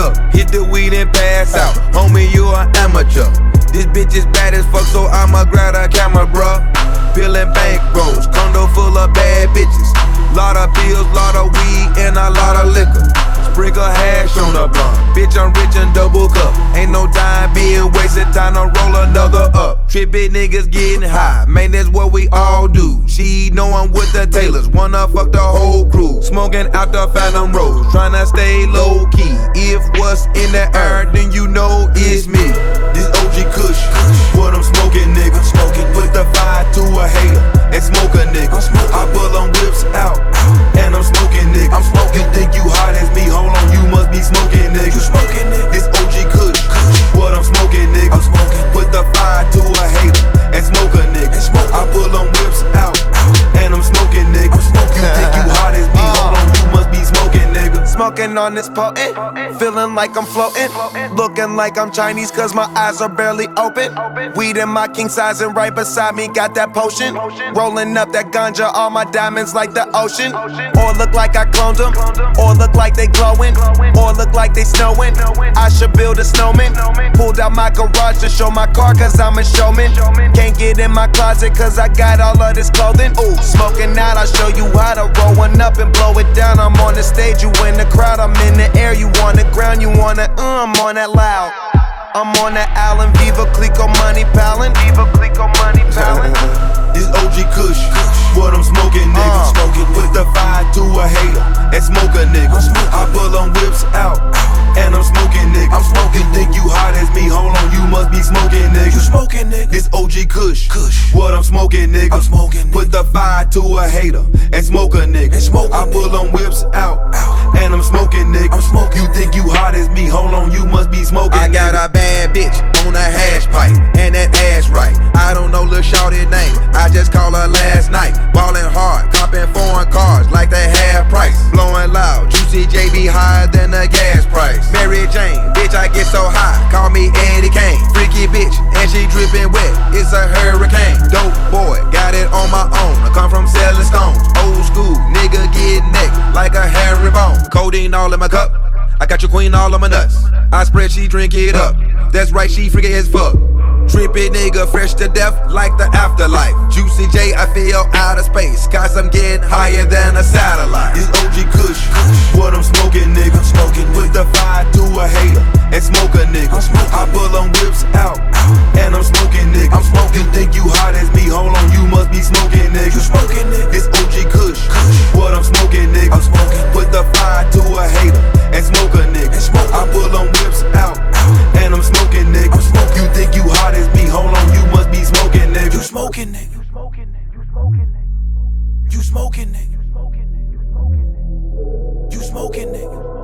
up, hit the weed and pass out. Homie, you an amateur. This bitch is bad as fuck, so I'ma grab a camera, bruh. Feeling bankrolls, condo full of bad bitches. Lot of pills, lot of weed, and a lot of liquor. Sprinkle hash on the blunt. Bitch, I'm rich and double cup. Ain't no time being wasted, time to roll another up. Trippin' niggas getting high, man, that's what we all do. She I'm with the tailors, wanna fuck the whole crew. Smoking out the Phantom Rose, tryna stay low key. If what's in the air, then Smoking on this potent, feeling like I'm floating. Looking like I'm Chinese, cause my eyes are barely open. Weed in my king size, and right beside me got that potion. Rolling up that ganja, all my diamonds like the ocean. Or look like I cloned them, or look like they glowing, or look like they snowing. I should build a snowman. Pulled out my garage to show my car, cause I'm a showman. Can't get in my closet, cause I got all of this clothing. Ooh, smoking out, I'll show you how to roll one up and blow it down. I'm on the stage, you in the crowd, I'm in the air, you on the ground, you wanna, uh, I'm on that loud. I'm on that Allen Veuve Clicquot money palin. Veuve Clicquot money palin. This OG Kush, what I'm smoking, nigga. Uh. Smoking, put the fire to a hater and smoke a nigga. I pull them whips out, smoking, nigga. This OG Kush, Kush, what I'm smoking, nigga. I'm smoking, put the fire to a hater and smoke a nigga. And smoke I pull them whips out, and I'm smoking, nigga. I'm smoking. You think you hot as me? Hold on, you must be smoking. I got a bad bitch on a hash pipe, and that ass right. I don't know Lil Shorty name, I just call her last night. Ballin' hard, copping foreign cars like they half price. Blowing loud, juicy JB higher than the gas price. Mary Jane, bitch, I get so high, call me Eddie Kane. Freaky bitch, and she drippin' wet, it's a hurricane. Dope boy, got it on my own. I come from selling stones, old school, nigga get neck like a hairy bone. Codeine all in my cup. I got your queen all on my nuts. I spread, she drink it up. That's right, she freaky as fuck. Trippy nigga, fresh to death like the afterlife. Juicy J, I feel out of space. Cause I'm getting higher than a satellite. This OG Kush, what I'm smoking, nigga. Smoking, with the fire to a hater and smoke a nigga. I pull them whips out, nigga. You smoking, nigga. You smoking, nigga. You smoking, nigga.